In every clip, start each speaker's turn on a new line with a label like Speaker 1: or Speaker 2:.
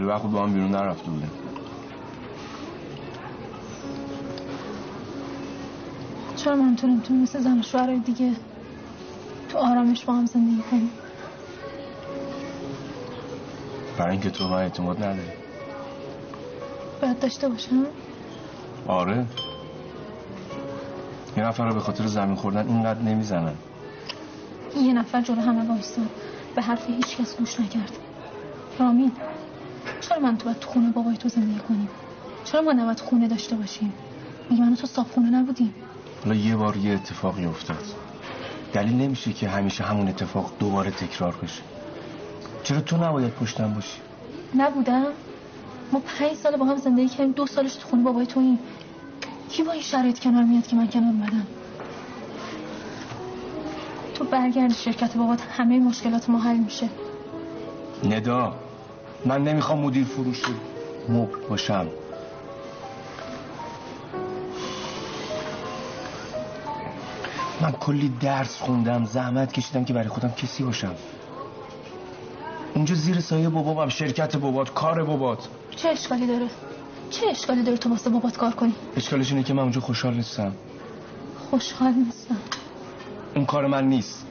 Speaker 1: خیلی وقت با هم بیرون نرفته بودیم.
Speaker 2: چرا ما تو نمی‌تونیم مثل زن و شوهرهای دیگه تو آرامش با هم زندگی کنیم
Speaker 1: برای اینکه تو من اعتماد نداری.
Speaker 2: باید داشته باشم؟
Speaker 1: آره. یه نفر رو به خاطر زمین خوردن اینقدر نمی‌زنن.
Speaker 2: یه نفر جلو همه وایستاد به حرف هیچ کس گوش نکرد. رامین. من تو باید تو خونه بابای تو زندگی کنیم چرا ما نباید خونه داشته باشیم؟ میگه من تو صاف خونه نبودیم
Speaker 1: حالا یه بار یه اتفاقی افتاد. دلیل نمیشه که همیشه همون اتفاق دوباره تکرار بشه. چرا تو نباید پشتم باشی؟
Speaker 2: نبودم. ما پنج سال با هم زندگی کردیم. دو سالش تو خونه بابای تو این کی با این شرایط کنار میاد که من کنار اومدم؟ تو برگردی شرکت بابات همه مشکلات ما حل میشه.
Speaker 1: ندا. من نمی‌خوام مدیر فروش مبل باشم. من کلی درس خوندم زحمت کشیدم که برای خودم کسی باشم. اونجا زیر سایه بابام شرکت بابات کار بابات.
Speaker 2: چه اشکالی داره؟ چه اشکالی داره تو واسه بابات کار کنی؟
Speaker 1: اشکالش اینه که من اونجا خوشحال نیستم.
Speaker 2: خوشحال نیستم.
Speaker 1: اون کار من نیست.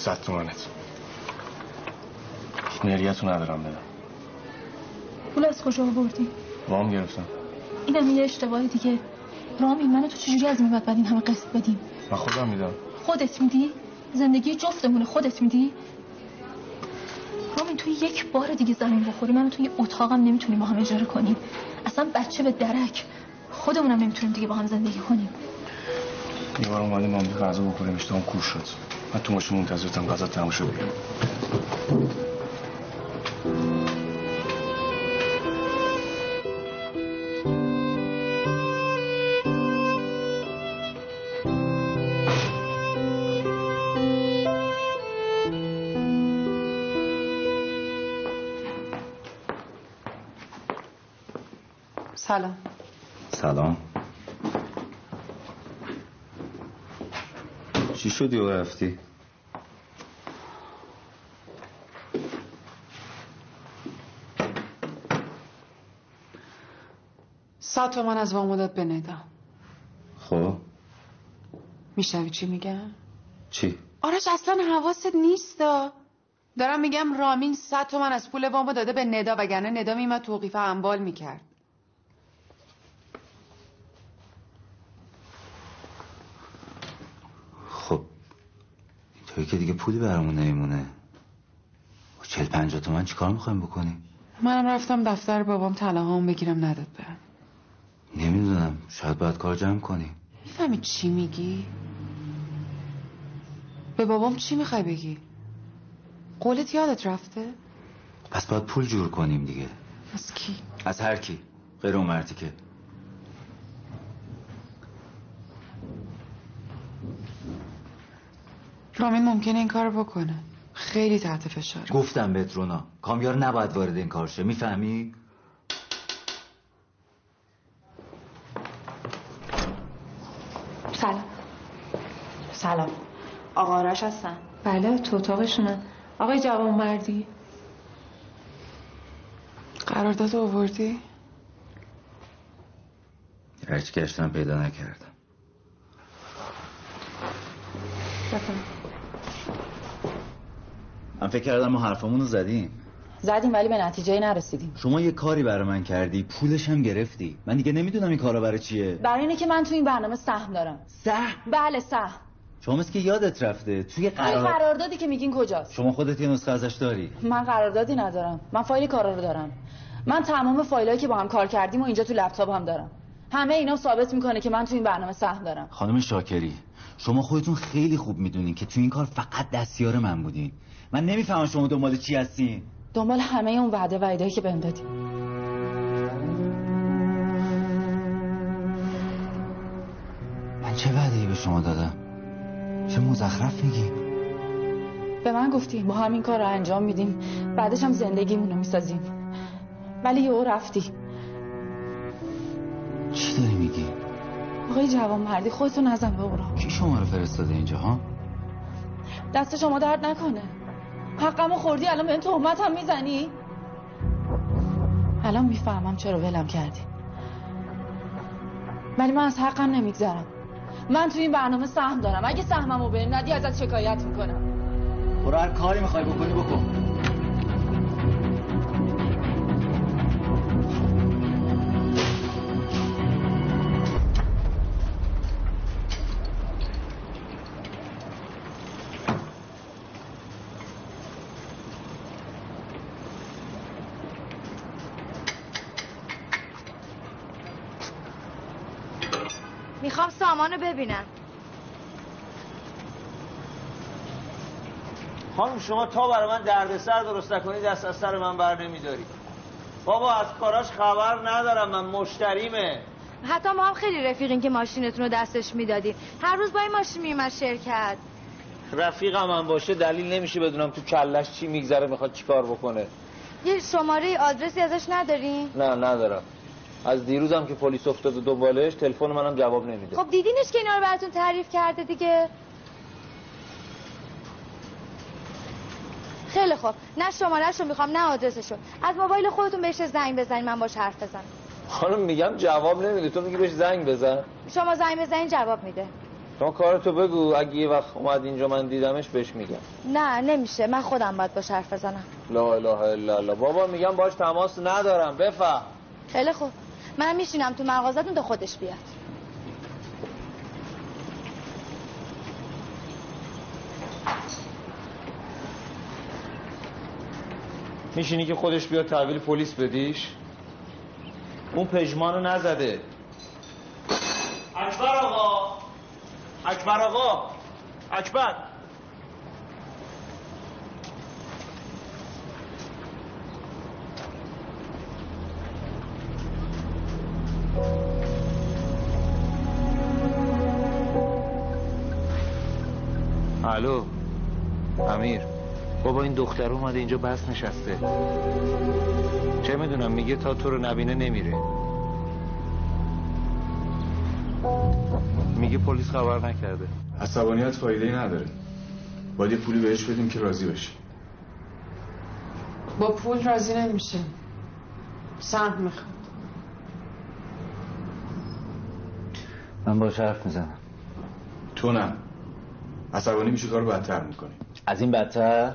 Speaker 1: این صد تومنت نیریتو ندارم بدم
Speaker 2: پول از کجا آوردی؟
Speaker 1: وام گرفتم.
Speaker 2: اینم یه اشتباه دیگه. رامی منو تو چجوری از این بعد بعد این همه قسط بدیم
Speaker 1: من خودم میدم.
Speaker 2: خودت میدی؟ زندگی جفتمونه خودت میدی؟ رامین توی یک بار دیگه زمین بخوری منو توی اتاقم نمی‌تونیم با هم اجاره کنیم. اصلا بچه به درک. خودمونم نمی‌تونیم دیگه با هم زندگی کنیم.
Speaker 1: یه بار اومدیم ما غذا بخوریم اشتهام کور شد من تو ماشین منتظرتم غذا تموم شد بیام
Speaker 3: شدی و رفتی؟
Speaker 4: صد تومن از وامو داد به ندا
Speaker 3: خب؟
Speaker 4: میشنوی چی میگم؟
Speaker 3: چی؟
Speaker 4: آرش اصلا حواست نیستا دارم میگم رامین صد تومن از پول وامو داده به ندا وگرنه ندا میمد توقیف اموال می‌کرد
Speaker 3: خب توی که دیگه پولی برامون نمیمونه با چل پنجاه تومن چیکار می‌خوایم بکنیم؟
Speaker 4: منم رفتم دفتر بابام طلاهامو بگیرم نداد برم
Speaker 3: نمی‌دونم شاید باید کار جمع کنیم
Speaker 4: می‌فهمی چی میگی؟ به بابام چی می‌خوای بگی؟ قولت یادت رفته؟
Speaker 3: پس باید پول جور کنیم دیگه
Speaker 4: از کی؟
Speaker 3: از هر کی غیر اون مردی که
Speaker 4: رامین ممکنه این کارو بکنه. خیلی تحت فشار
Speaker 3: گفتم بهت رونا کامیار نباید وارد این کار شه می‌فهمی؟
Speaker 5: سلام. سلام. آقا آرش هستن؟
Speaker 2: بله تو اتاقشونن. آقای جوان مردی.
Speaker 4: قرارداد آوردی؟
Speaker 3: هرچی گشتم پیدا نکردم.
Speaker 5: بفهم
Speaker 3: من فکر کردم ما حرفمون رو زدیم.
Speaker 5: زدیم ولی به نتیجه نرسیدیم.
Speaker 3: شما یه کاری برای من کردی پولش هم گرفتی. من دیگه نمی‌دونم این کارا برای چیه.
Speaker 5: برای اینه که من تو این برنامه سهم دارم.
Speaker 3: سهم؟
Speaker 5: بله سهم.
Speaker 3: شما مثل که یادت رفته توی قرار
Speaker 5: قراردادی که میگین کجاست؟
Speaker 3: شما خودت یه نسخه ازش داری؟
Speaker 5: من قراردادی ندارم. من فایل کارا رو دارم. من تمام فایلایی که با هم کار کردیم و اینجا تو لپتاپ هم دارم. همه اینا ثابت می‌کنه که من تو این برنامه سهم دارم.
Speaker 3: خانم شاکری شما خودتون خیلی خوب می‌دونین که تو این کار فقط دستیار من بودین. من نمی‌فهمم شما دنبال چی هستین.
Speaker 5: دنبال همه اون وعده وعدهایی که بهم دادی.
Speaker 3: من چه وعده به شما دادم؟ چه مزخرف میگی؟
Speaker 5: به من گفتی با همین کار رو انجام میدیم. بعدش هم زندگیمونو می‌سازیم. ولی یهو رفتی.
Speaker 3: چی داری میگی؟
Speaker 5: آقای جوان مردی خودتو نزن به قرآن
Speaker 3: کی شما رو فرستاده اینجا ها؟
Speaker 5: دست شما درد نکنه. حقمو خوردی الان به این تهمت هم می‌زنی؟ الان می‌فهمم چرا ولم کردی. ولی من از حقم نمیگذرم. من تو این برنامه سهم دارم. اگه سهممو بهم ندی ازت شکایت می‌کنم.
Speaker 3: برو هر کاری می‌خوای بکنی بکن.
Speaker 6: سامانو ببینم.
Speaker 7: خانم شما تا برای من دردسر درست نکنی دست از سر من بر نمیداری بابا از کاراش خبر ندارم من مشتریمه.
Speaker 6: حتی ما هم خیلی رفیقین که ماشینتون رو دستش می‌دادیم هر روز با این ماشین میومد شرکت.
Speaker 7: رفیقم من باشه دلیل نمیشه بدونم تو کلش چی میگذره می‌خواد چیکار بکنه.
Speaker 6: یه شماره آدرسی ازش ندارین
Speaker 7: نه ندارم. از دیروزم که پلیس افتاد دنبالش تلفن منم جواب نمیده.
Speaker 6: خب دیدینش که اینا رو براتون تعریف کرده دیگه. خیلی خوب. نه شمارهش رو می‌خوام نه آدرسشو. از موبایل خودتون بهش زنگ بزنین من باش حرف بزنم.
Speaker 7: خانم میگم جواب نمیده. تو میگی بهش زنگ بزن.
Speaker 6: شما زنگ بزنین جواب میده.
Speaker 7: شما کارتو بگو. اگه یه وقت اومد اینجا من دیدمش بهش میگم.
Speaker 6: نه نمیشه. من خودم باید باش حرف بزنم.
Speaker 7: لا اله الا الله. بابا میگم باش تماس ندارم. بفهم.
Speaker 6: خیلی خوب. من میشینم تو مغازتون تا خودش بیاد.
Speaker 7: میشینی که خودش بیاد تحویل پلیس بدیش؟ اون پژمانو نزده. اکبر آقا. اکبر آقا. اکبر. الو. امیر. بابا این دختر اومده اینجا بس نشسته. چه می‌دونم میگه تا تو رو نبینه نمیره. میگه پلیس خبر نکرده.
Speaker 1: عصبانیت فایده ای نداره. باید یه پولی بهش بدیم که راضی بشه.
Speaker 4: با پول راضی نمیشه. سهم می‌خواد.
Speaker 3: من باش حرف می‌زنم.
Speaker 1: تو نه. عصبانی میشه کارو بدتر می‌کنی.
Speaker 3: از این بدتر؟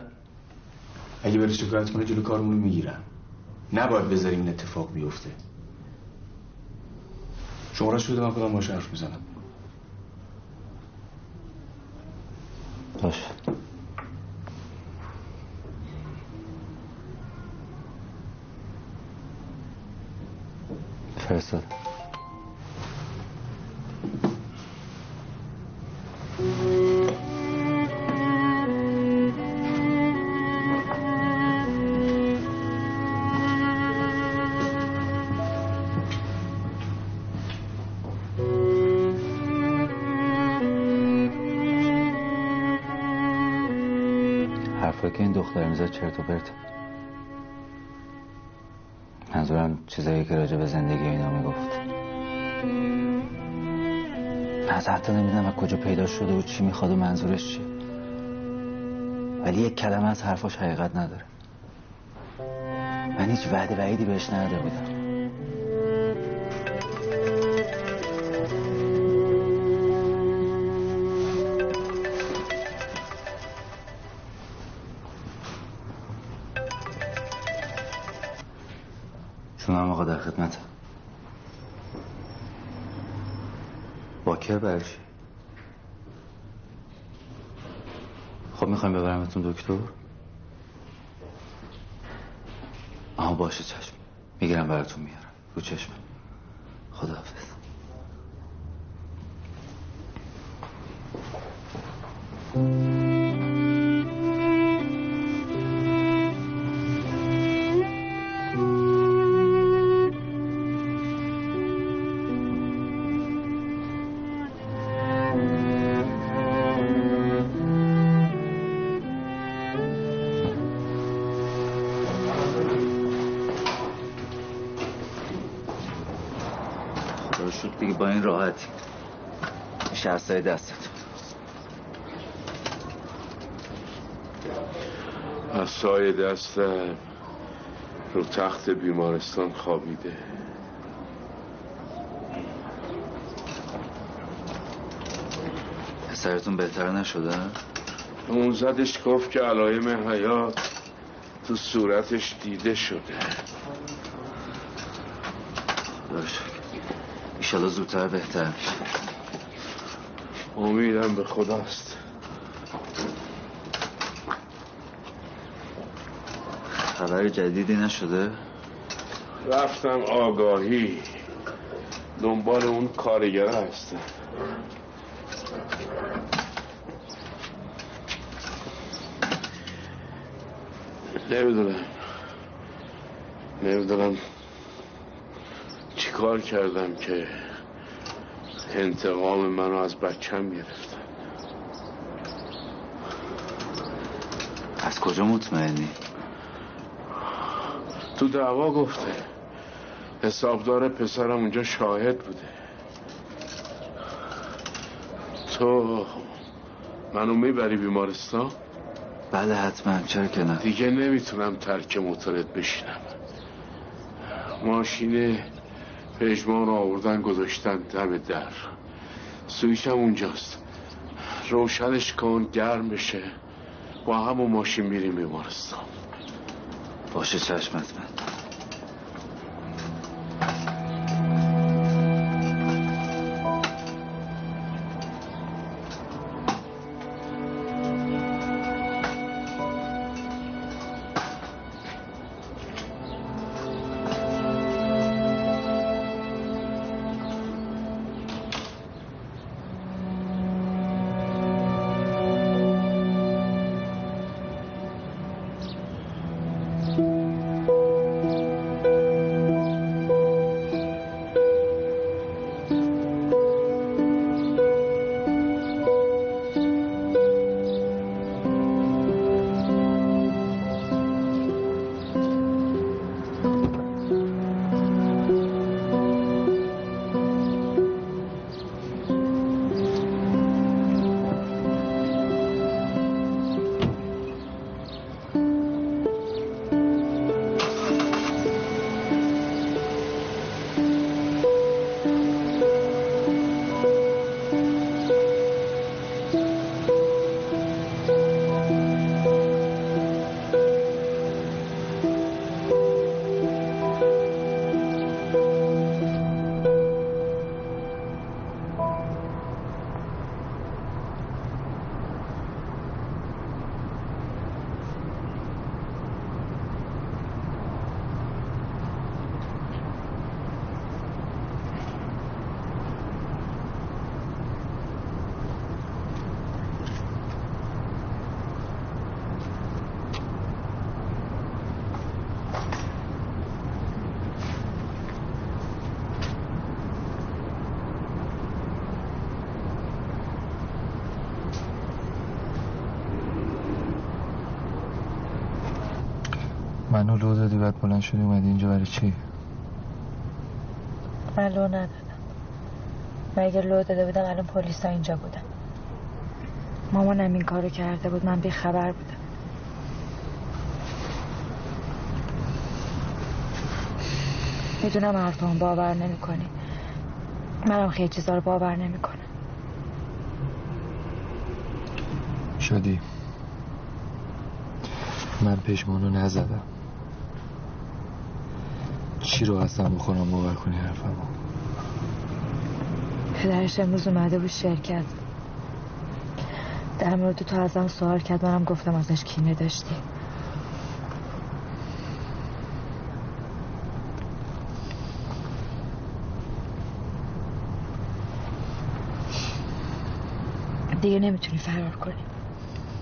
Speaker 1: اگه بری شکایت کنه جلو کارمونو می‌گیرن. نباید بذاریم این اتفاق بیفته. شمارش بده من خودم باش حرف می‌زنم.
Speaker 3: باش فرستاد. چرت و پرت. منظورم چیزایی که راجع به زندگی اینا می‌گفت. از حتی نمی‌دونم از کجا پیدا شده و چی می‌خواد و منظورش چیه. ولی یک کلمه از حرفاش حقیقت نداره. من هیچ وعده وعیدی بهش نداده بودم. باکر برشی خب می‌خوایم ببرمتون دکتر؟ آها باشه چشم. می‌گیرم براتون میارم. رو چشم. خداحافظ. با دستت.
Speaker 8: سای دستم رو تخت بیمارستان خوابیده.
Speaker 3: پسرتون بهتر نشده؟
Speaker 8: اون زدش گفت که علایم حیات تو صورتش دیده شده.
Speaker 3: باشه. ایشالا زودتر بهتر
Speaker 8: امیدم به خداست.
Speaker 3: خبر جدیدی نشده؟
Speaker 8: رفتم آگاهی. دنبال اون کارگر هستم. نمی‌دونم. نمی‌دونم چی کار کردم که انتقام منو از بچم گرفتن
Speaker 3: از کجا مطمئنی؟
Speaker 8: تو دعوا گفته. حسابدار پسرم اونجا شاهد بوده. تو منو می‌بری بیمارستان؟
Speaker 3: بله حتما. چرا که نه؟
Speaker 8: دیگه نمی‌تونم ترک موتورت بشینم. ماشین پژمان آوردن گذاشتن دم در. سویشم اونجاست. روشنش کن گرم بشه. با همون ماشین میریم بیمارستان.
Speaker 3: باشه چشمت من
Speaker 9: منو لو دادی بعد بلند شدی اومدی اینجا برای چی؟
Speaker 10: من لو ندادم. من اگر لو داده بودم الان پلیسا اینجا بودن. مامانم این کارو کرده بود من بی خبر بودم. می‌دونم حرفان باور نمی‌کنی. منم خیلی چیزا رو باور نمی‌کنم.
Speaker 9: شدی من پشمانو نزدم. چی رو هستم بخورم باور کنی حرفمو؟
Speaker 10: پدرش امروز اومده بود شرکت. در مورد تو ازم سوال کرد منم گفتم ازش کینه داشتی. دیگه نمی‌تونی فرار کنی.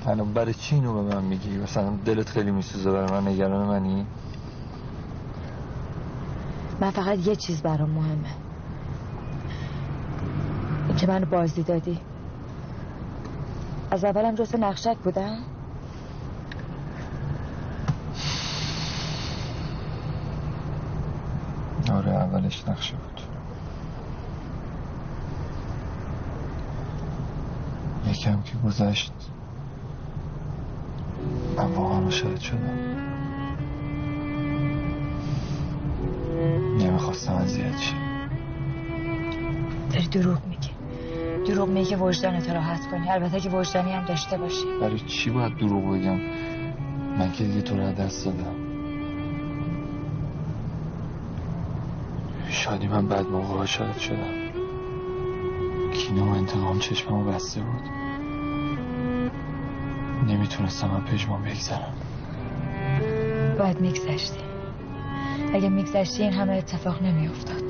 Speaker 9: الان برای چی اینو به من میگی؟ مثلا دلت خیلی میسوزه برای من نگران منی؟
Speaker 10: من فقط یه چیز برام مهمه. این که منو بازی دادی. از اولم جز نقشک بودم.
Speaker 9: آره اولش نقشه بود. یکم که گذشت. من واقعا شاید شدم. نمی‌خواستم اذیت شی
Speaker 5: داری دروغ میگی. دروغ میگی که وجدانت راحت کنی. البته که وجدانی هم داشته باشی.
Speaker 9: برای چی باید دروغ بگم؟ من که دیگه تو رو دست دادم. شادی من بعد موقع ها شاید شدم. کینه و انتقام چشممو بسته بود. نمی‌تونستم من پژمان بگذرم.
Speaker 5: باید میگذشتی. اگه میگذشتی این همه اتفاق نمیافتاد.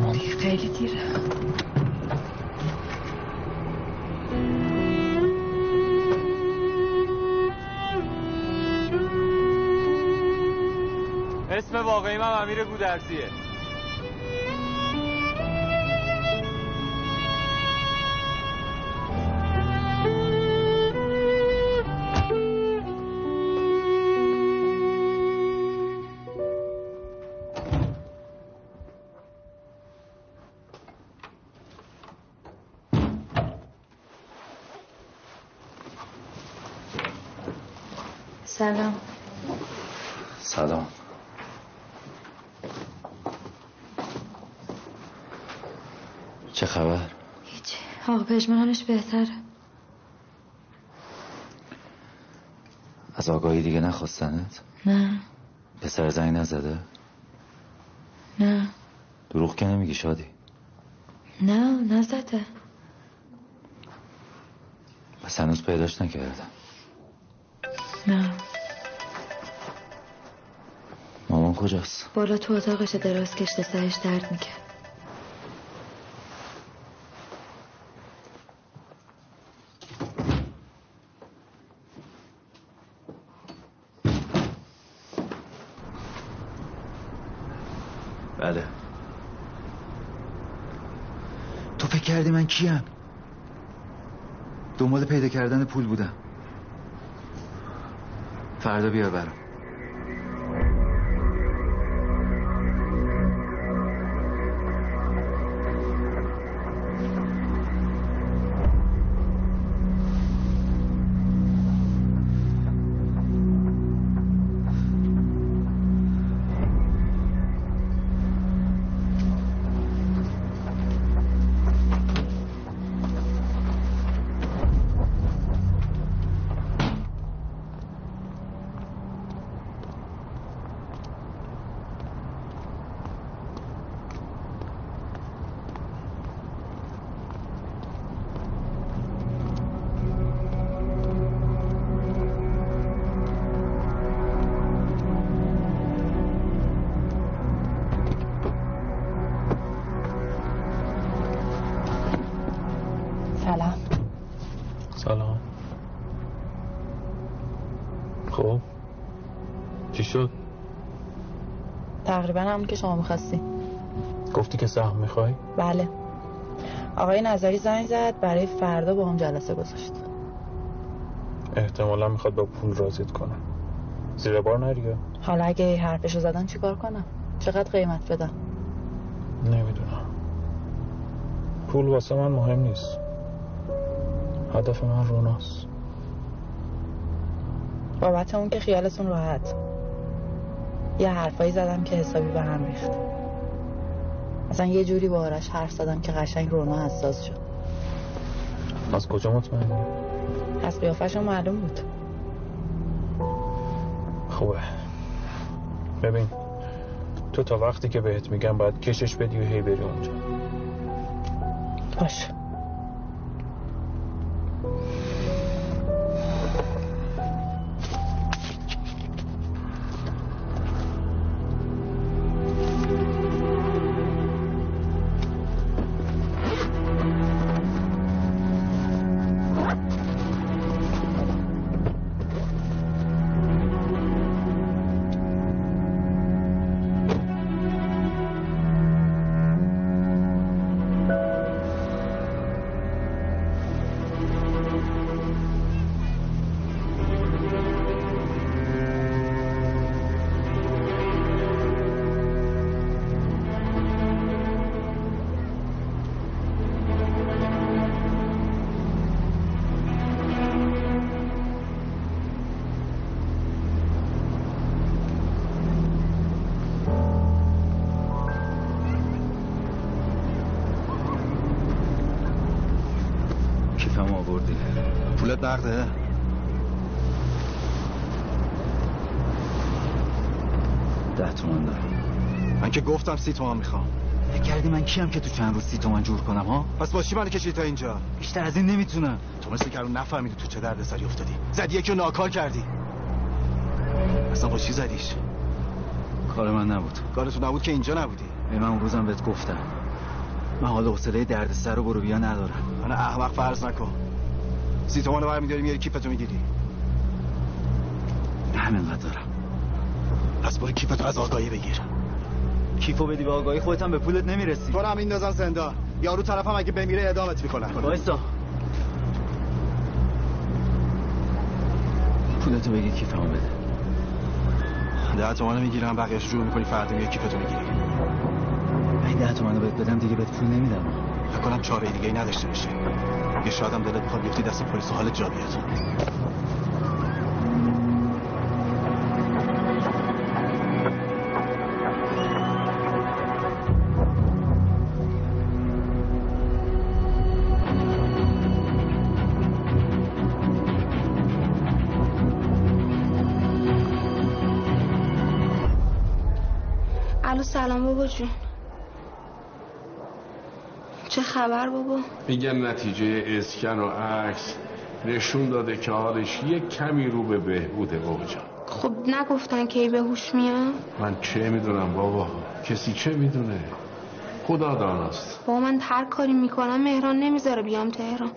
Speaker 9: من
Speaker 5: خیلی دیره.
Speaker 11: اسم واقعی من امیر گودرزیه.
Speaker 5: سلام.
Speaker 3: سلام. چه خبر؟
Speaker 5: هیچ. آقا پژمانش بهتره.
Speaker 3: از آگاهی دیگه نخواستنت؟
Speaker 5: نه.
Speaker 3: پسر زنگ نزده؟
Speaker 5: نه.
Speaker 3: دروغ که نمیگی شادی؟
Speaker 5: نه نزده.
Speaker 3: پس هنوز پیداش نکردم
Speaker 5: نه
Speaker 3: مامان کجاست؟
Speaker 5: بالا تو اتاقش دراز کشته سرش درد می‌کرد
Speaker 3: بله تو فکر کردی من کیم؟ دنبال پیدا کردن پول بودم فردا بیار برام
Speaker 5: تقریبا همون که شما می‌خواستی.
Speaker 9: گفتی که سهم می‌خوای؟
Speaker 5: بله. آقای نظری زنگ زد برای فردا با هم جلسه گذاشت.
Speaker 9: احتمالا می‌خواد با پول راضیت کنه. زیر بار نریه
Speaker 5: حالا اگه حرفشو زدن چیکار کنم؟ چقدر قیمت بدم
Speaker 9: نمی‌دونم. پول واسه من مهم نیست. هدف من روناست.
Speaker 5: بابت اون که خیالتون راحت. یه حرفایی زدم که حسابی به هم ریخت. مثلا یه جوری با آرش حرف زدم که قشنگ رونا حساس شد.
Speaker 9: از کجا مطمئنی؟
Speaker 5: از قیافشون معلوم بود.
Speaker 9: خوبه. ببین تو تا وقتی که بهت میگم باید کشش بدی و هی بری اونجا.
Speaker 5: باش
Speaker 12: من گفتم سی تومن می‌خوام.
Speaker 3: فکر کردی من کیم که تو چند روز سی تومن جور کنم ها؟
Speaker 12: پس با چی منو کشیدی تا اینجا؟
Speaker 3: بیشتر از این نمی‌تونم.
Speaker 12: تو مثل که الان نفهمیدی تو چه درد سری افتادی. زدی یکی رو ناکار کردی. اصلا با چی زدیش؟
Speaker 3: کار من نبود.
Speaker 12: کار تو نبود که اینجا نبودی.
Speaker 3: به من اون روزم بهت گفتم. من حال حوصله درد سر و برو بیا ندارم.
Speaker 12: من احمق فرض نکن. سی تومن رو برمیداری میاری کیفتو می‌گیری.
Speaker 3: همینقدر دارم.
Speaker 12: پس برو کیفتو از آگاهی بگیر.
Speaker 3: کیفو بدی به آگاهی خودت هم به پولت نمی‌رسی.
Speaker 12: تو هم میندازن زندان یارو طرفم اگه بمیره اعدامت می‌کنن.
Speaker 3: وایسا. پولتو بگی کیفمو بده.
Speaker 12: ده تومن می‌گیرم بقیهش جور می‌کنی فردا میاری کیفتو می‌گیری.
Speaker 3: این ده تومنو بهت بدم دیگه بهت پول نمیدم.
Speaker 12: نکنم چاره دیگه ای نداشته باشه. یه شادم دلت بخواد بیفتی دست پلیس و حالت جا بیاد.
Speaker 13: سلام بابا جون. چه خبر بابا؟
Speaker 8: میگن نتیجه اسکن و عکس نشون داده که حالش یک کمی رو به بهبوده بابا جان.
Speaker 13: خب نگفتن کی به هوش میاد؟
Speaker 8: من چه می‌دونم بابا؟ کسی چه می‌دونه؟ خدا داناست.
Speaker 13: بابا من هر کاری می‌کنم مهران نمی‌ذاره بیام تهران.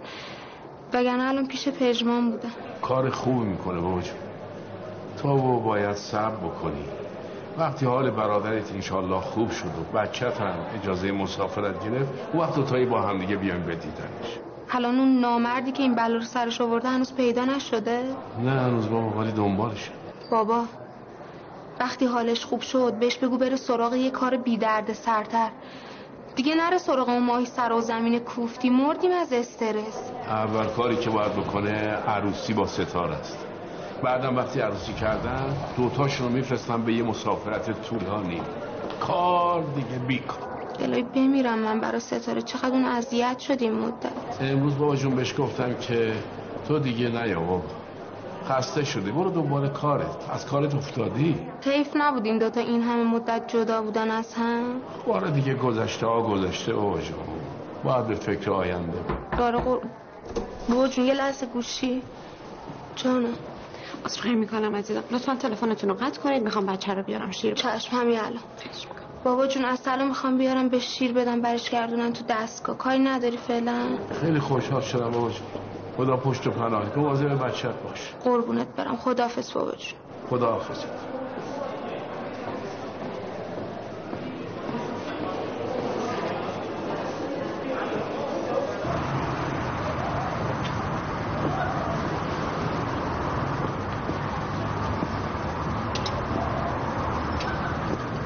Speaker 13: وگرنه الان پیش پژمان بودم.
Speaker 8: کار خوبی می‌کنه بابا جان. تو باید صبر بکنی. وقتی حال برادرت انشالله خوب شد و بچت هم اجازه مسافرت گرفت وقت دوتایی با هم دیگه بیایم بدیدنش.
Speaker 13: الان اون نامردی که این بلا رو سرش آورده هنوز پیدا نشده؟
Speaker 8: نه هنوز بابا ولی دنبالشه.
Speaker 13: بابا وقتی حالش خوب شد بهش بگو بره سراغ یه کار بی درد سرتر. دیگه نره سراغ اون ماهی سر و زمین کوفتی مردیم از استرس.
Speaker 8: اول کاری که باید بکنه عروسی با ستاره است. بعدم وقتی عروسی کردن دوتاشون رو میفرستم به یه مسافرت طولانی. کار دیگه بیکار.
Speaker 13: دلوی بمیرم من برا ستاره. چقدر اون اذیت شد این مدت.
Speaker 8: امروز بابا جون بهش گفتم که تو دیگه نیا بابا. خسته شدی. برو دنبال کارت. از کارت افتادی؟
Speaker 13: حیف نبود این دوتا این همه مدت جدا بودن از هم.
Speaker 8: بار دیگه گذشته ها گذشته بابا جون باید به فکر آینده.
Speaker 13: داره قر... بابا جون یه لحظه گوشی. جانم.
Speaker 14: عذرخواهی می‌کنم عزیزم. لطفا تلفنتون رو قطع کنید. می‌خوام بچه رو بیارم شیر
Speaker 13: چشم همین الان. بابا جون از سلام می‌خوام بیارم به شیر بدم برش گردونن تو دستگاه. کاری نداری فعلا؟
Speaker 8: خیلی خوشحال شدم بابا جون. خدا پشت و پناهت مواظب بچت باش.
Speaker 13: قربونت برم. خداحافظ بابا جون.
Speaker 8: خدا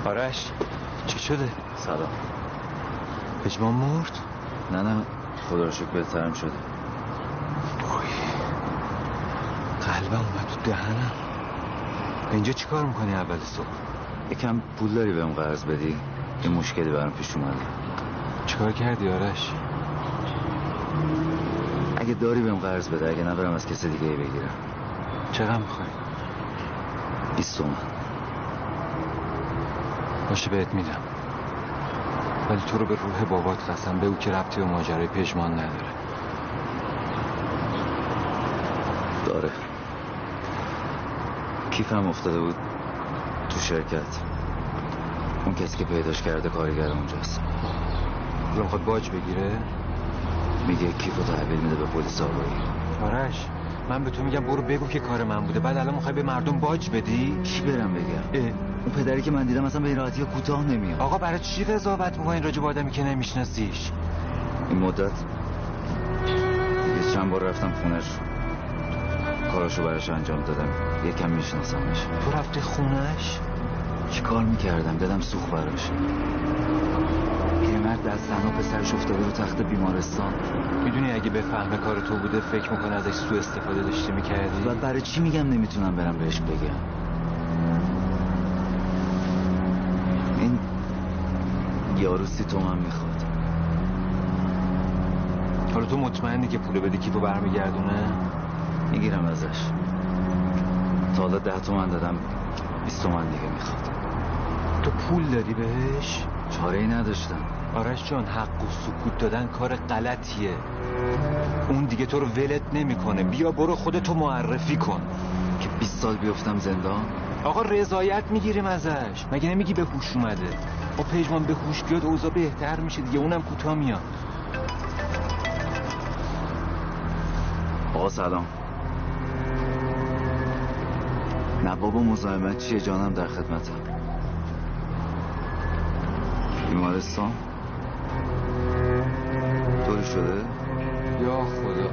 Speaker 11: آرش چی شده؟
Speaker 3: سلام
Speaker 11: پژمان مرد؟
Speaker 3: نه نه خدا رو شکر بهترم شده
Speaker 11: قلبم اومد تو دهنم اینجا چی کار می‌کنی اول صبح؟
Speaker 3: یکم پول داری بهم قرض بدی یه مشکلی برام پیش اومده
Speaker 11: چیکار کردی آرش؟
Speaker 3: اگه داری بهم قرض بده اگه ندارم از کسی دیگه ای بگیرم
Speaker 11: چقدر می‌خوای؟
Speaker 3: 20 تومن
Speaker 11: باشه بهت میدم. ولی تو رو به روح بابات قسم بگو که ربطی به ماجرای پژمان نداره.
Speaker 3: داره. کیفم افتاده بود تو شرکت. اون کسی که پیداش کرده کارگر اونجاست.
Speaker 11: حالا می‌خواد باج بگیره؟
Speaker 3: میگه کیفو تحویل میده به پلیس آگاهی
Speaker 11: آرش من به تو میگم برو بگو که کار من بوده. بعد الان می‌خوای به مردم باج بدی؟
Speaker 3: چی برم بگم. اون پدری که من دیدم اصلا به این راحتی کوتاه نمیاد.
Speaker 11: آقا برای چی قضاوت می‌کنین راجع به آدمی که نمیشناسیش.
Speaker 3: این مدت؟ یه چند بار رفتم خونش کاراشو براش انجام دادم. یکم میشناسمش.
Speaker 11: تو رفتی خونش
Speaker 3: چی کار می‌کردم؟ دلم سوخ براش. پیرمرد دست تنها پسرش افتاده رو تخت بیمارستان.
Speaker 11: می‌دونی اگه به فهم کار تو بوده فکر می‌کنه ازش سوء استفاده داشتی می‌کردی؟
Speaker 3: و برای چی میگم نمی‌تونم برم بهش بگم این یارو سی تومن می‌خواد.
Speaker 11: حالا تو مطمئنی که پول بدی کیفو برمیگردونه؟
Speaker 3: می‌گیرم ازش. تا حالا ده تومن دادم 20 تومن دیگه می‌خواد.
Speaker 11: تو پول دادی بهش؟
Speaker 3: چاره ای نداشتم.
Speaker 11: آرش جان حق و سکوت دادن کار غلطیه. اون دیگه تو رو ولت نمی‌کنه. بیا برو خودتو معرفی کن.
Speaker 3: که 20 سال بیفتم زندان.
Speaker 11: آقا رضایت می‌گیریم ازش. مگه نمیگی به هوش اومده؟ با پیجمان به هوش بیاد اوضاع بهتر میشه دیگه. اونم کوتاه میاد.
Speaker 3: آقا سلام. نه بابا مزاحمت چیه؟ جانم در خدمتم. بیمارستان؟ طوری شده؟
Speaker 11: یا خدا.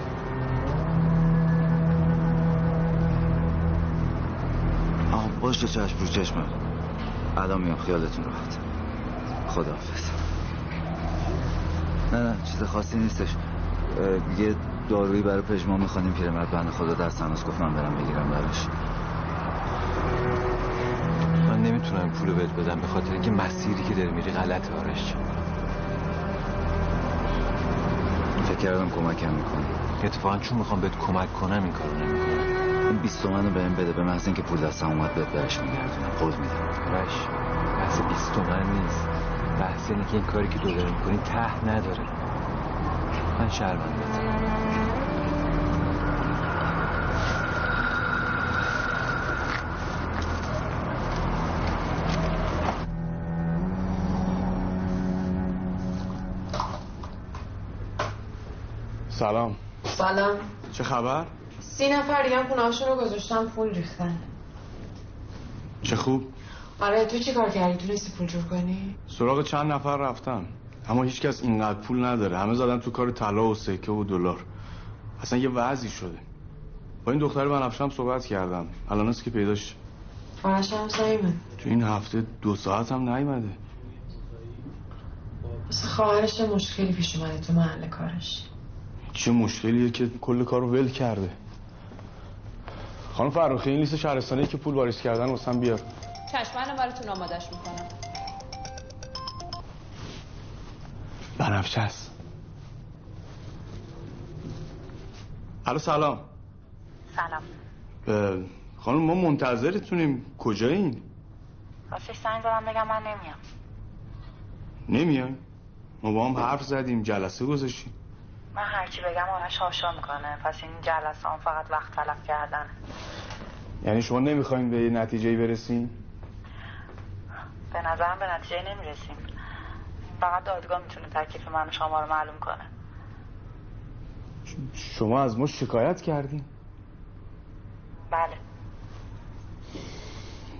Speaker 3: آه باشه چشم رو چشمم. الان میام خیالتون راحت خداحافظ. نه نه چیز خاصی نیستش. یه دارویی برای پژمان می‌خوانیم پیرمرد بند خدا در سناس گفت من برم بگیرم براش.
Speaker 11: من نمی‌تونم پولو بهت بدم به خاطر اینکه مسیری که داری میری غلطه آرش.
Speaker 3: فکر کردم کمکم می‌کنی.
Speaker 11: اتفاقا چون می‌خوام بهت کمک کنم این کارو نمی‌کنم.
Speaker 3: این 20 تومن رو بهم بده به محض اینکه پول دستم اومد بهت برش میگردونم. قول میدم.
Speaker 11: آرش بحث 20 تومن نیست. بحث اینه که این کاری که تو داری می‌کنی ته نداره. من شرمندتم
Speaker 1: سلام.
Speaker 4: سلام.
Speaker 1: چه خبر؟
Speaker 4: سی نفر دیگه هم رو گذاشتم پول ریختن.
Speaker 1: چه خوب.
Speaker 4: آره تو چی کار کردی؟ تونستی پول جور کنی؟
Speaker 1: سراغ چند نفر رفتم اما هیچکس اینقدر پول نداره. همه زدن تو کار طلا و سکه و دلار. اصلا یه وضعی شده. با این دختر بنفشه هم صحبت کردم. الان است که پیداش.
Speaker 4: آرش هم زایمه
Speaker 1: تو این هفته دو ساعت هم نیومده.
Speaker 4: واسه خواهرش مشکلی پیش اومده تو محل کارش.
Speaker 1: چه مشکلیه که کل کار رو ول کرده. خانم فرخی این لیست شهرستانی که پول واریز کردن واسم بیار.
Speaker 15: چشم منم براتون آمادش می‌کنم.
Speaker 1: بنفشه است الو سلام.
Speaker 16: سلام.
Speaker 1: خانم ما منتظرتونیم. کجایین
Speaker 16: راستش زنگ زدم بگم من نمیام.
Speaker 1: نمیایم ما با هم حرف زدیم جلسه گذاشتیم.
Speaker 16: من هرچی بگم آرش هاشا می‌کنه. پس این جلسه هم فقط وقت تلف کردن
Speaker 1: یعنی شما نمی‌خواین به یه نتیجه برسین؟
Speaker 16: به نظرم به نتیجه نمی‌رسیم. فقط دادگاه می‌تونه تکلیف من و شما رو معلوم کنه.
Speaker 1: شما از ما شکایت کردین؟
Speaker 16: بله.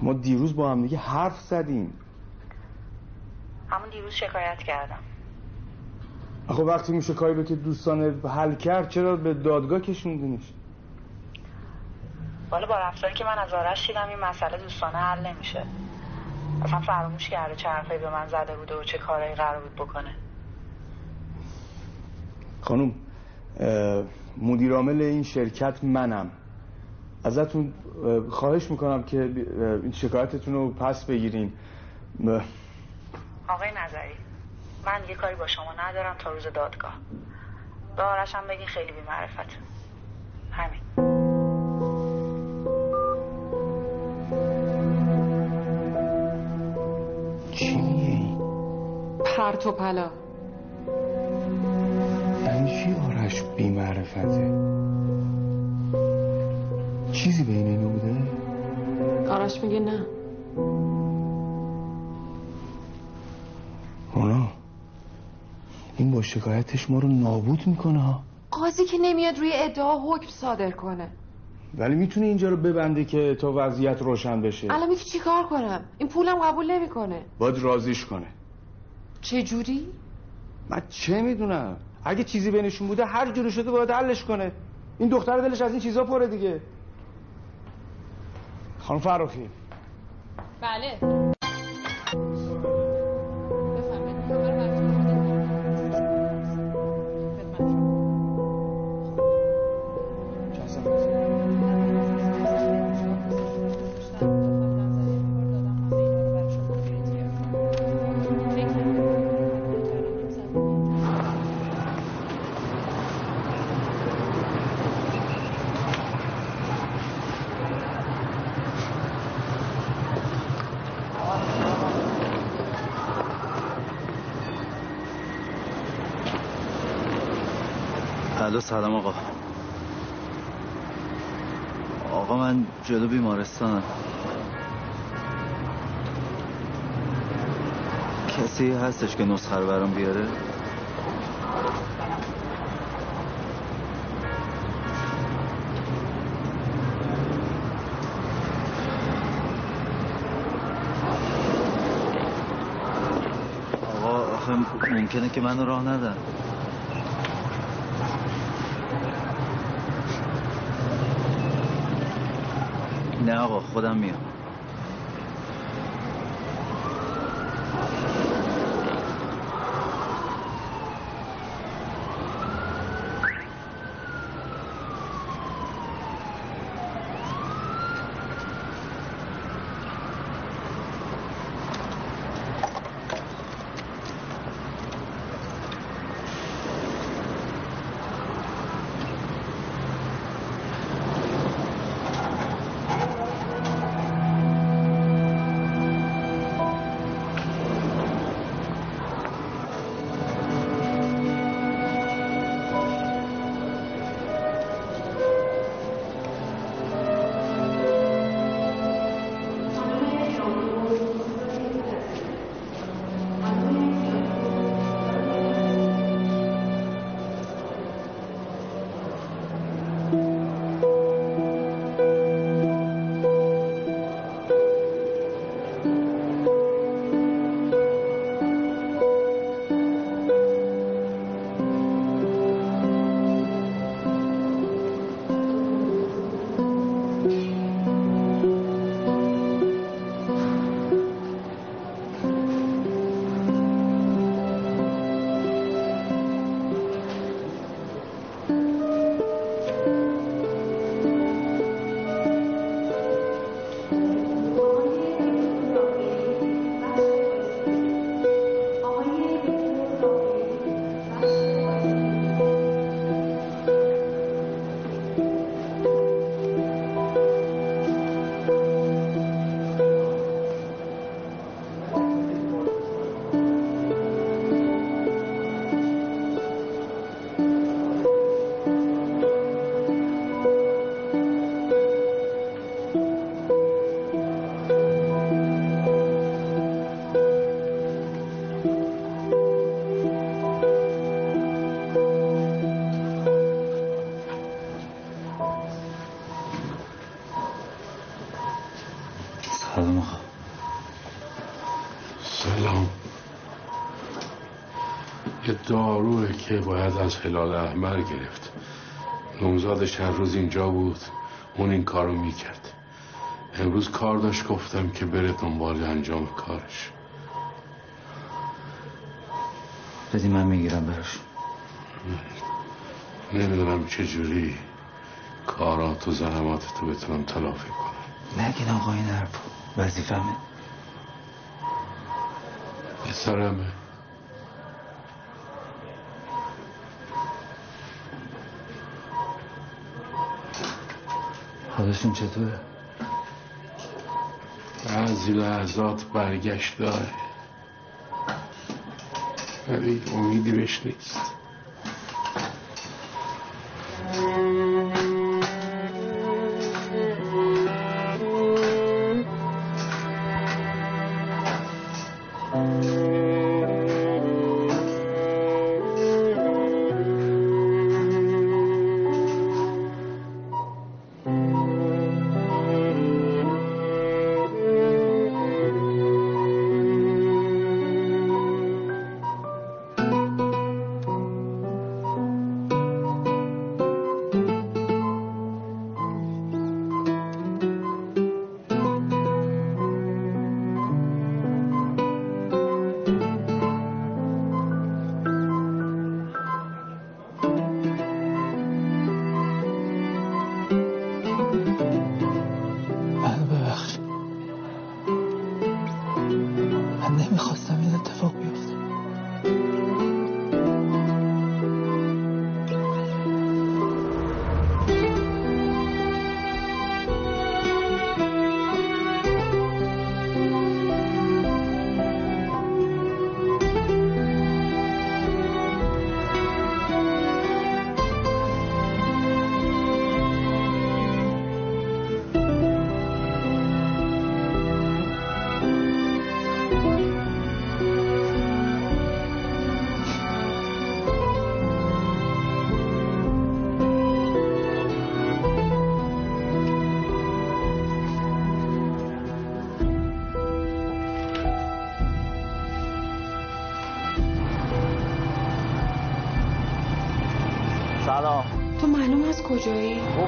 Speaker 1: ما دیروز با هم دیگه حرف زدیم.
Speaker 16: همون دیروز شکایت کردم.
Speaker 1: آخه وقتی میشه کاری رو که دوستانه حل کرد چرا به دادگاه کشوندینش؟
Speaker 16: والا با رفتاری که من از آرش دیدم این مسئله دوستانه حل نمیشه. اصلا فراموش کرده چه حرفایی به من زده بوده و چه کارایی قرار بود بکنه.
Speaker 1: خانم اه، مدیر عامل این شرکت منم. ازتون اه، خواهش می‌کنم که این شکایتتون رو پس بگیرین.
Speaker 16: آقای نظری من دیگه کاری با شما ندارم تا روز دادگاه. به آرش هم بگین خیلی بیمعرفت همین.
Speaker 4: پرت و پلا
Speaker 1: یعنی چی آرش بی معرفته چیزی بین اینو بوده؟
Speaker 4: آرش میگه نه.
Speaker 1: مونا این با شکایتش ما رو نابود می‌کنه ها.
Speaker 4: قاضی که نمیاد روی ادعا حکم صادر کنه.
Speaker 1: ولی می‌تونه اینجا رو ببنده که تا وضعیت روشن بشه.
Speaker 4: الان میگه چی کار کنم؟ این پولم قبول نمی‌کنه.
Speaker 1: باید راضیش کنه.
Speaker 4: چه جوری
Speaker 1: من چه می‌دونم؟ اگه چیزی بینشون بوده هر جوری شده باید حلش کنه. این دختر دلش از این چیزا پره دیگه. خانم فراخی.
Speaker 15: بله.
Speaker 3: سلام آقا. آقا من جلو بیمارستانم. کسی هستش که نسخه رو برام بیاره؟ آقا آخه ممکنه که منو راه ندن. نه آقا خودم میام.
Speaker 8: که باید از هلال احمر گرفت. نوزادش هر روز اینجا بود. اون این کارو می‌کرد. امروز کار داشت گفتم که بره دنبال انجام کارش.
Speaker 3: بدی من می‌گیرم براش.
Speaker 8: نمی‌دونم چجوری کارات و زحمات تو بتونم تلافی کنم.
Speaker 3: نگین آقا این حرف وظیفمه.
Speaker 8: پسرمه.
Speaker 3: حالشون چطوره؟
Speaker 8: بعضی لحظات برگشت داره. ولی امیدی بهش نیست.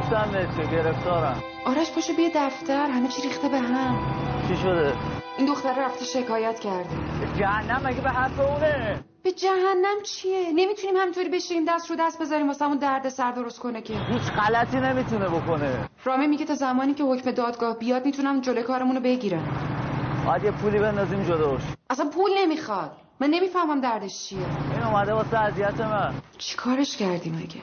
Speaker 17: گفتم بهت گرفتارم
Speaker 4: آرش پاشو بیا دفتر همه چی ریخته به هم.
Speaker 17: چی شده؟
Speaker 4: این دختر رفته شکایت کرده.
Speaker 17: جهنم مگه به حرف اونه؟
Speaker 4: به جهنم چیه؟ نمی‌تونیم همینطوری بشینیم دست رو دست بذاریم واسه همون درد سر درست کنه که.
Speaker 17: هیچ غلطی نمی‌تونه بکنه.
Speaker 4: رامی میگه تا زمانی که حکم دادگاه بیاد می‌تونم جلوی کارمون رو بگیرم.
Speaker 17: باید یه پولی بندازیم جلوش.
Speaker 4: اصلا پول نمی‌خواد. من نمی‌فهمم دردش چیه.
Speaker 17: این اومده واسه اذیت من.
Speaker 4: چی کارش کردی مگه؟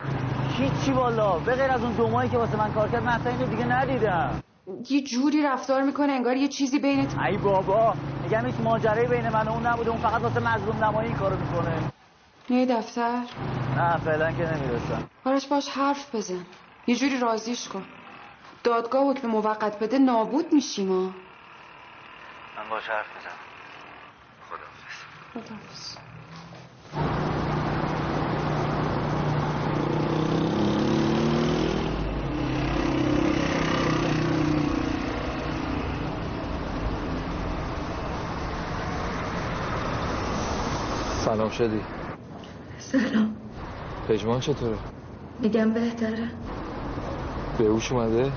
Speaker 17: هیچی والا. به غیر از اون دو ماهی که واسه من کار کرد من اصلا اینو دیگه ندیدم.
Speaker 4: یه جوری رفتار می‌کنه انگار یه چیزی بین
Speaker 17: ای بابا. میگم هیچ ماجرایی بین من و اون نبوده. اون فقط واسه مظلوم نمایی این کارو می‌کنه.
Speaker 4: یه دفتر.
Speaker 17: نه فعلا که نمی‌رسم.
Speaker 4: آرش باش حرف بزن. یه جوری راضیش کن. دادگاه حکم موقت بده نابود میشیم
Speaker 17: من باش حرف بزنم خداحافظ.
Speaker 18: سلام شدی.
Speaker 10: سلام.
Speaker 18: پژمان چطوره؟
Speaker 10: میگم بهتره.
Speaker 18: به هوش اومده؟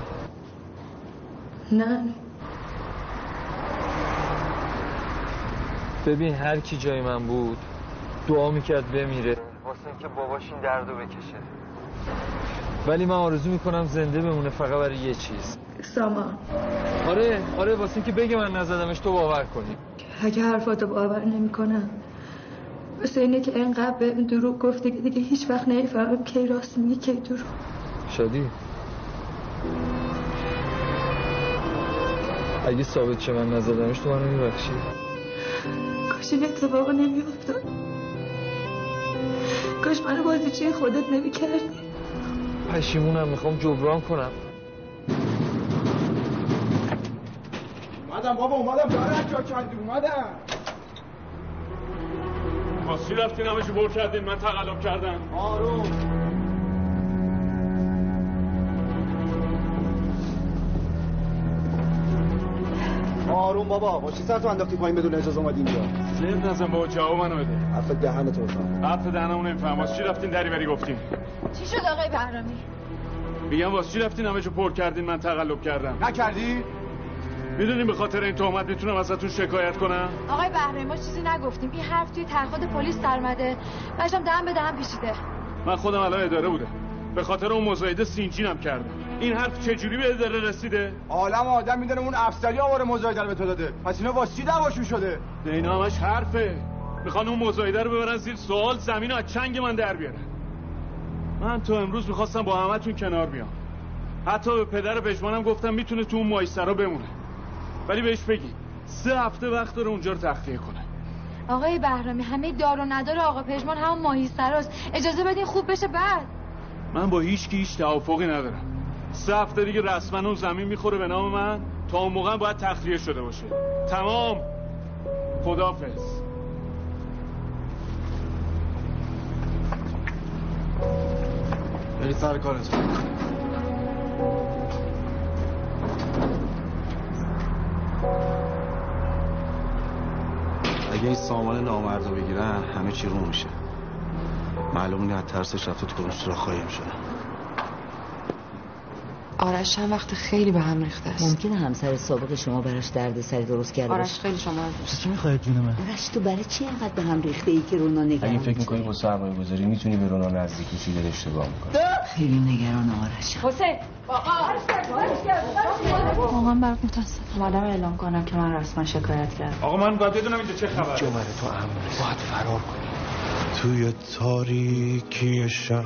Speaker 10: نه.
Speaker 18: ببین هر کی جای من بود دعا می‌کرد بمیره. واسه اینکه باباش این دردو بکشه. ولی من آرزو می‌کنم زنده بمونه فقط برای یه چیز.
Speaker 10: سامان.
Speaker 18: آره آره واسه اینکه بگه من نزدمش تو باور کنی.
Speaker 10: اگه حرفاتو باور نمی‌کنم. واسه اینه که انقدر به دروغ گفتی که دیگه هیچ وقت نمی‌فهمم کی راست میگی کی دروغ.
Speaker 18: شادی. اگه ثابت شه من نزدمش تو منو میبخشی.
Speaker 10: کاش این اتفاق نمیافتاد. کاش منو بازیچه خودت نمی‌کردی.
Speaker 18: پشیمونم می‌خوام جبران کنم.
Speaker 19: اومدم بابا اومدم. دارم جا کردی اومدم.
Speaker 20: واسه رفتین همشو بر کردین. من تقلب کردم.
Speaker 19: آروم. آروم بابا با چی سر تو انداختی پایین بدون اجازه اومدی اینجا؟
Speaker 20: زرد نزن بابا جواب منو بده.
Speaker 19: حرف دهن تو بفهم
Speaker 20: حرف دهنمو نمیفهم. واسه چی رفتین دری بری گفتین؟
Speaker 10: چی شد آقای بهرامی؟
Speaker 20: میگم واسه چی رفتین همشو پر کردین؟ من تقلب کردم.
Speaker 19: نکردی؟
Speaker 20: می‌دونی به خاطر این تهمت می‌تونم ازتون شکایت کنم؟
Speaker 6: آقای بهرامی ما چیزی نگفتیم. این حرف توی تحقیقات پلیس در اومده بچم دهن به دهن پیچیده.
Speaker 20: من خودم الان اداره بودم به خاطر اون مزایده سینچینم کردم این حرف چجوری به اداره رسیده؟
Speaker 19: عالم آدم می‌دونه اون افسری آواره مزایده رو به تو داده. پس اینا واسه چی دعواشون شده؟
Speaker 20: ده اینا همش حرفه. می‌خوان اون مزایده رو ببرن زیر سوال زمین از چنگ من در بیارن. من تو امروز می‌خواستم با همتون کنار بیام. حتی به پدر پژمانم گفتم می‌تونه تو اون مایسترا بمونه. ولی بهش بگی سه هفته وقت داره اونجا رو تخلیه کنه.
Speaker 6: آقای بهرامی همه دار و ندار آقا پژمان همون ماهی سراست اجازه بدین خوب بشه بعد.
Speaker 20: من با هیچ کی هیچ توافقی ندارم. سه هفته دیگه رسما اون زمین می‌خوره به نام من. تا اون موقع باید تخلیه شده باشه. تمام. خدافظ
Speaker 12: بری سر کارت اگه این سامان نامرد رو بگیرن همه چی رو میشه. معلوم نیست ترسش رفته تو کدوم سوراخ‌هایی هم شده
Speaker 4: آرش چند وقت خیلی به هم ریخته است.
Speaker 21: ممکنه همسر سابق شما براش درد سری درست کرده
Speaker 4: آرش خیلی شما رو دوست
Speaker 1: چی می‌خوای جون من؟
Speaker 21: آرش تو برای چی انقدر به هم ریخته ای که رونا
Speaker 1: اگه
Speaker 21: نگران
Speaker 1: فکر می‌کنی با سرمایه گذاری می‌تونی به رونا نزدیک بشی داری اشتباه می‌کنی.
Speaker 21: خیلی نگران آرش.
Speaker 6: حسین.
Speaker 10: واقعا برات متاسفم.
Speaker 22: اومدم اعلام کنم که من رسما شکایت کردم.
Speaker 20: آقا من باید بدونم اینجا چه خبره.
Speaker 1: جمعه تو امن باید فرار کنی.
Speaker 23: توی تاریکی شب.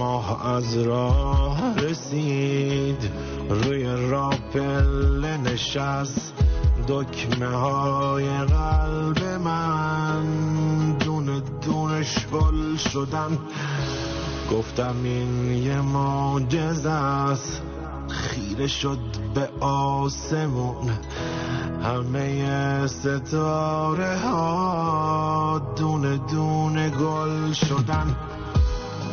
Speaker 23: ماه از راه رسید. روی راپل نشست. دکمه های قلب من دونه دونه شل شدن. گفتم این یه معجزه است. خیره شد به آسمون. همه ستاره ها دونه دونه گل شدن.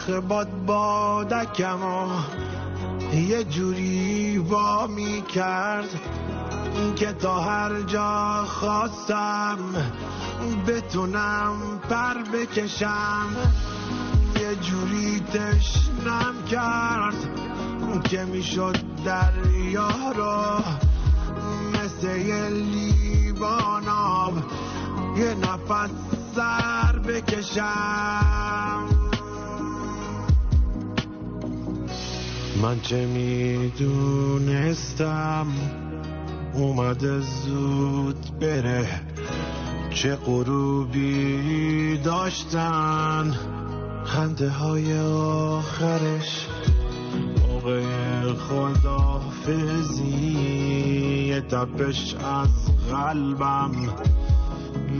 Speaker 23: نخ باد بادکم یه جوری وا می کرد که تا هر جا خواستم بتونم پر بکشم. یه جوری تشنم کرد که می‌شد دریا رو مثل یه لیوان آب یه نفس سر بکشم. من چه می‌دونستم؟ اومده زود بره. چه غروبی داشتن؟ خنده های آخرش. موقع خدافزی یه تپش از قلبم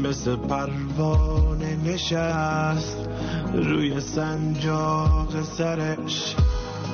Speaker 23: مثل پروانه نشست روی سنجاق سرش.